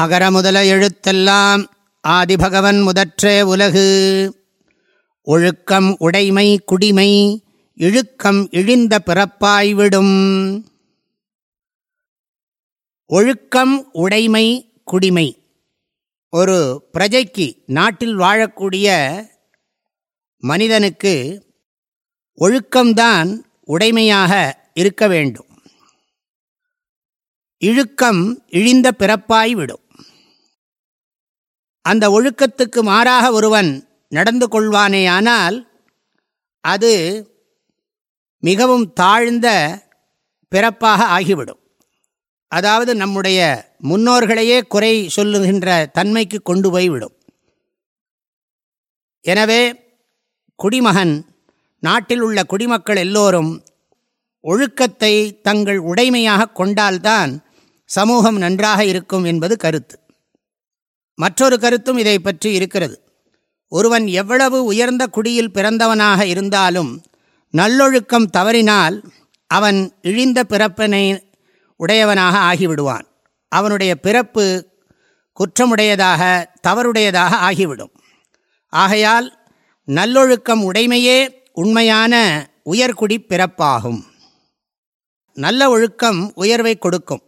அகர முதல எழுத்தெல்லாம் ஆதிபகவன் முதற்றே உலகு. ஒழுக்கம் உடைமை குடிமை இழுக்கம் இழிந்த பிறப்பாய்விடும். ஒழுக்கம் உடைமை குடிமை. ஒரு பிரஜைக்கு நாட்டில் வாழக்கூடிய மனிதனுக்கு ஒழுக்கம்தான் உடைமையாக இருக்க வேண்டும். இழுக்கம் இழிந்த பிறப்பாய் விடும் அந்த ஒழுக்கத்துக்கு மாறாக ஒருவன் நடந்து கொள்வானேயானால் அது மிகவும் தாழ்ந்த பிறப்பாக ஆகிவிடும். அதாவது நம்முடைய முன்னோர்களையே குறை சொல்லுகின்ற தன்மைக்கு கொண்டு போய்விடும். எனவே குடிமகன் நாட்டில் உள்ள குடிமக்கள் எல்லோரும் ஒழுக்கத்தை தங்கள் உடைமையாக கொண்டால்தான் சமூகம் நன்றாக இருக்கும் என்பது கருத்து. மற்றொரு கருத்தும் இதை பற்றி இருக்கிறது. ஒருவன் எவ்வளவு உயர்ந்த குடியில் பிறந்தவனாக இருந்தாலும் நல்லொழுக்கம் தவறினால் அவன் இழிந்த பிறப்பினை உடையவனாக ஆகிவிடுவான். அவனுடைய பிறப்பு குற்றமுடையதாக தவறுடையதாக ஆகிவிடும். ஆகையால் நல்லொழுக்கம் உடைமையே உண்மையான உயர்குடி பிறப்பாகும். நல்ல ஒழுக்கம் உயர்வை கொடுக்கும்.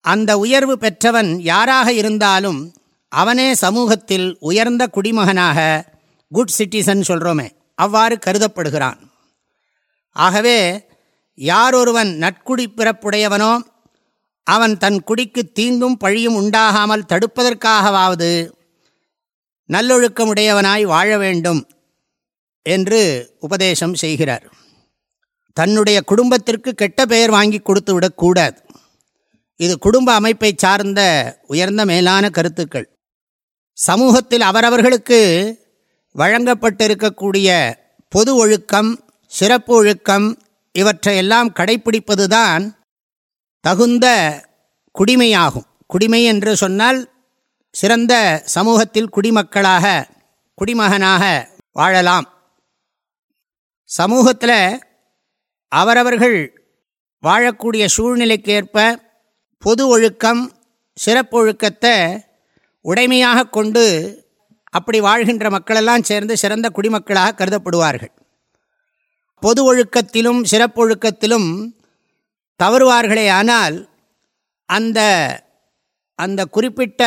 அந்த உயர்வு பெற்றவன் யாராக இருந்தாலும் அவனே சமூகத்தில் உயர்ந்த குடிமகனாக குட் சிட்டிசன் சொல்கிறோமே அவ்வாறு கருதப்படுகிறான். ஆகவே யாரொருவன் நட்குடி பிறப்புடையவனோ அவன் தன் குடிக்கு தீங்கும் பழியும் உண்டாகாமல் தடுப்பதற்காகவாவது நல்லொழுக்கமுடையவனாய் வாழ வேண்டும் என்று உபதேசம் செய்கிறார். தன்னுடைய குடும்பத்திற்கு கெட்ட பெயர் வாங்கி கொடுத்து விடக்கூடாது. இது குடும்ப அமைப்பை சார்ந்த உயர்ந்த மேலான கருத்துக்கள். சமூகத்தில் அவரவர்களுக்கு வழங்கப்பட்டிருக்கக்கூடிய பொது ஒழுக்கம் சிறப்பு ஒழுக்கம் இவற்றையெல்லாம் கடைப்பிடிப்பதுதான் தகுந்த குடிமையாகும். குடிமை என்று சொன்னால் சிறந்த சமூகத்தில் குடிமக்களாக குடிமகனாக வாழலாம். சமூகத்தில் அவரவர்கள் வாழக்கூடிய சூழ்நிலைக்கேற்ப பொது ஒழுக்கம் சிறப்பொழுக்கத்தை உடைமையாக கொண்டு அப்படி வாழ்கின்ற மக்களெல்லாம் சேர்ந்து சிறந்த குடிமக்களாக கருதப்படுவார்கள். பொது ஒழுக்கத்திலும் சிறப்பொழுக்கத்திலும் தவறுவார்களே ஆனால் அந்த அந்த குறிப்பிட்ட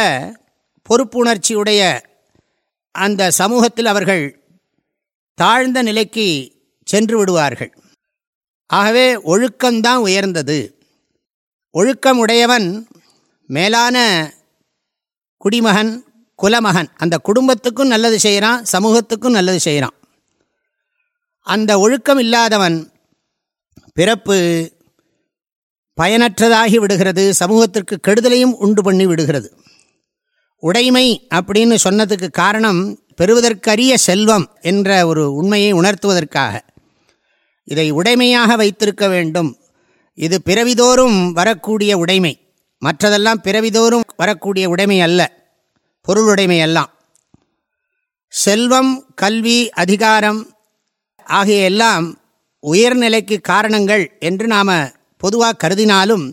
பொறுப்புணர்ச்சியுடைய அந்த சமூகத்தில் அவர்கள் தாழ்ந்த நிலைக்கு சென்று விடுவார்கள். ஆகவே ஒழுக்கம்தான் உயர்ந்தது. ஒழுக்கம் உடையவன் மேலான குடிமகன் குலமகன் அந்த குடும்பத்துக்கும் நல்லது செய்கிறான் சமூகத்துக்கும் நல்லது செய்கிறான். அந்த ஒழுக்கம் இல்லாதவன் பிறப்பு பயனற்றதாகி விடுகிறது சமூகத்திற்கு கெடுதலையும் உண்டு பண்ணி விடுகிறது. உடைமை அப்படின்னு சொன்னதுக்கு காரணம் பெறுவதற்கரிய செல்வம் என்ற ஒரு உண்மையை உணர்த்துவதற்காக. இதை உடைமையாக வைத்திருக்க வேண்டும். இது பிறவிதோறும் வரக்கூடிய உடைமை. மற்றதெல்லாம் பிறவிதோறும் வரக்கூடிய உடைமை அல்ல. பொருளுடைமை எல்லாம் செல்வம் கல்வி அதிகாரம் ஆகிய எல்லாம் உயர்நிலைக்கு காரணங்கள் என்று நாம் பொதுவாக கருதினாலும்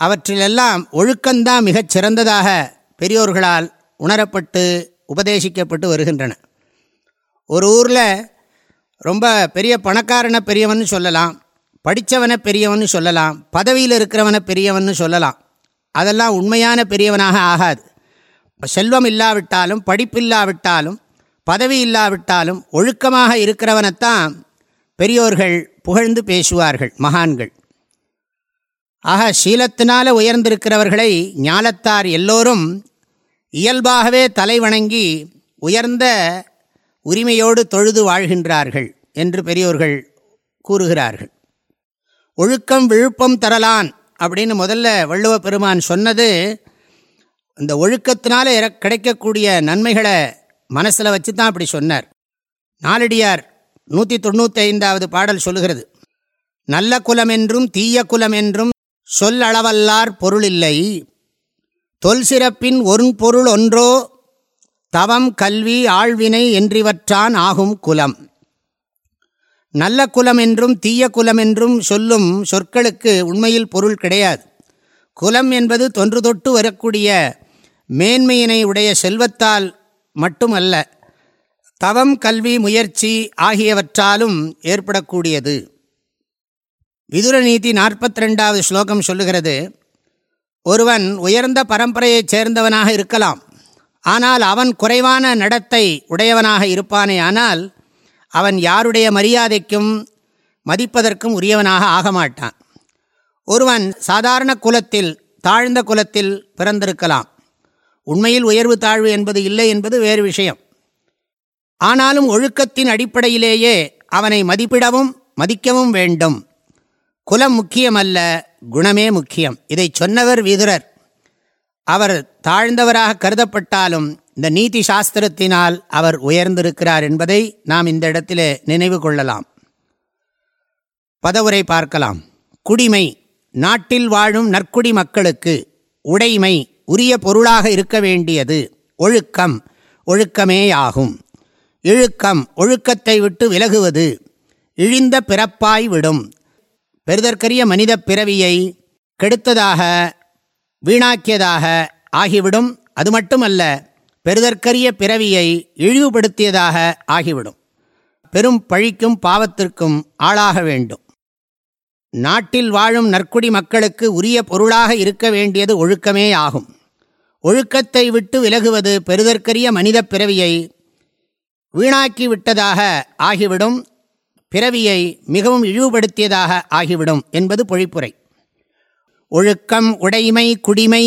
அவற்றிலெல்லாம் ஒழுக்கந்தான் மிகச் சிறந்ததாக பெரியோர்களால் உணரப்பட்டு உபதேசிக்கப்பட்டு வருகின்றன. ஒரு ஊரில் ரொம்ப பெரிய பணக்காரனை பெரியவன் சொல்லலாம். படித்தவனை பெரியவன் சொல்லலாம் பதவியில் இருக்கிறவனை பெரியவன் சொல்லலாம். அதெல்லாம் உண்மையான பெரியவனாக ஆகாது. செல்வம் இல்லாவிட்டாலும் படிப்பில்லாவிட்டாலும் பதவி இல்லாவிட்டாலும் ஒழுக்கமாக இருக்கிறவனைத்தான் பெரியோர்கள் புகழ்ந்து பேசுவார்கள் மகான்கள். ஆக சீலத்தினால உயர்ந்திருக்கிறவர்களை ஞாலத்தார் எல்லோரும் இயல்பாகவே தலை வணங்கி உயர்ந்த உரிமையோடு தொழுது வாழ்கின்றார்கள் என்று பெரியோர்கள் கூறுகிறார்கள். ஒழுக்கம் விழுப்பம் தரலான் அப்படின்னு முதல்ல வள்ளுவ பெருமான் சொன்னது இந்த ஒழுக்கத்தினால கிடைக்கக்கூடிய நன்மைகளை மனசில் வச்சு தான் அப்படி சொன்னார். நாலடியார் நூற்றி தொண்ணூற்றி ஐந்தாவது பாடல் சொல்லுகிறது நல்ல குலம் என்றும் தீய குலம் என்றும் சொல்லளவல்லார் பொருளில்லை தொல் சிறப்பின் ஒரு பொருள் ஒன்றோ தவம் கல்வி ஆழ்வினை என்றிவற்றான் ஆகும் குலம். நல்ல குலம் என்றும் தீய குலம் என்றும் சொல்லும் சொற்களுக்கு உண்மையில் பொருள் கிடையாது. குலம் என்பது தொன்று தொட்டு வரக்கூடிய மேன்மையினை உடைய செல்வத்தால் மட்டுமல்ல தவம் கல்வி முயற்சி ஆகியவற்றாலும் ஏற்படக்கூடியது. விதுர நீதி நாற்பத்தி ரெண்டாவது ஸ்லோகம் சொல்லுகிறது ஒருவன் உயர்ந்த பரம்பரையைச் சேர்ந்தவனாக இருக்கலாம். ஆனால் அவன் குறைவான நடத்தை உடையவனாக இருப்பானே ஆனால் அவன் யாருடைய மரியாதைக்கும் மதிப்பதற்கும் உரியவனாக ஆக மாட்டான் ஒருவன் சாதாரண குலத்தில் தாழ்ந்த குலத்தில் பிறந்திருக்கலாம். உண்மையில் உயர்வு தாழ்வு என்பது இல்லை என்பது வேறு விஷயம். ஆனாலும் ஒழுக்கத்தின் அடிப்படையிலேயே அவனை மதிப்பிடவும் மதிக்கவும் வேண்டும். குலம் முக்கியமல்ல குணமே முக்கியம். இதை சொன்னவர் விதுரர். அவர் தாழ்ந்தவராக கருதப்பட்டாலும் இந்த நீதி சாஸ்திரத்தினால் அவர் உயர்ந்திருக்கிறார் என்பதை நாம் இந்த இடத்திலே நினைவு கொள்ளலாம். பதவுரை பார்க்கலாம். குடிமை நாட்டில் வாழும் நற்குடி மக்களுக்கு உடைமை உரிய பொருளாக இருக்க வேண்டியது. ஒழுக்கம் ஒழுக்கமேயாகும். இழுக்கம் ஒழுக்கத்தை விட்டு விலகுவது இழிந்த பிறப்பாய் விடும். பெறுதற்கரிய மனித பிறவியை கெடுத்ததாக வீணாக்கியதாக ஆகிவிடும். அது மட்டுமல்ல பெறுதற்கரிய பிறவியை இழிவுபடுத்தியதாக ஆகிவிடும். பெரும் பழிக்கும் பாவத்திற்கும் ஆளாக வேண்டும். நாட்டில் வாழும் நற்குடி மக்களுக்கு உரிய பொருளாக இருக்க வேண்டியது ஒழுக்கமே ஆகும். ஒழுக்கத்தை விட்டு விலகுவது பெறுதற்கரிய மனித பிறவியை வீணாக்கி விட்டதாக ஆகிவிடும். பிறவியை மிகவும் இழிவுபடுத்தியதாக ஆகிவிடும் என்பது பொழிப்புரை. ஒழுக்கம் உடைமை குடிமை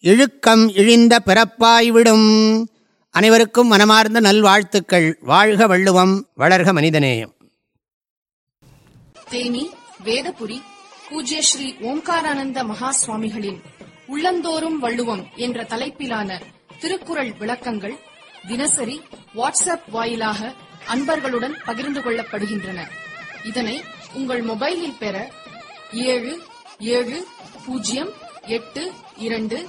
இழுக்கம் இழிந்த பிறப்பாய்விடும். அனைவருக்கும் மனமார்ந்த நல்வாழ்த்துக்கள். வாழ்க வள்ளுவம் வளர்க மனிதநேயம். தேனி வேதபுரி பூஜ்ய ஸ்ரீ ஓம்காரானந்த மகா சுவாமிகளின் உள்ளந்தோறும் வள்ளுவம் என்ற தலைப்பிலான திருக்குறள் விளக்கங்கள் தினசரி வாட்ஸ்அப் வாயிலாக அன்பர்களுடன் பகிர்ந்து கொள்ளப்படுகின்றன. இதனை உங்கள் மொபைலில் பெற ஏழு ஏழு பூஜ்ஜியம் எட்டு இரண்டு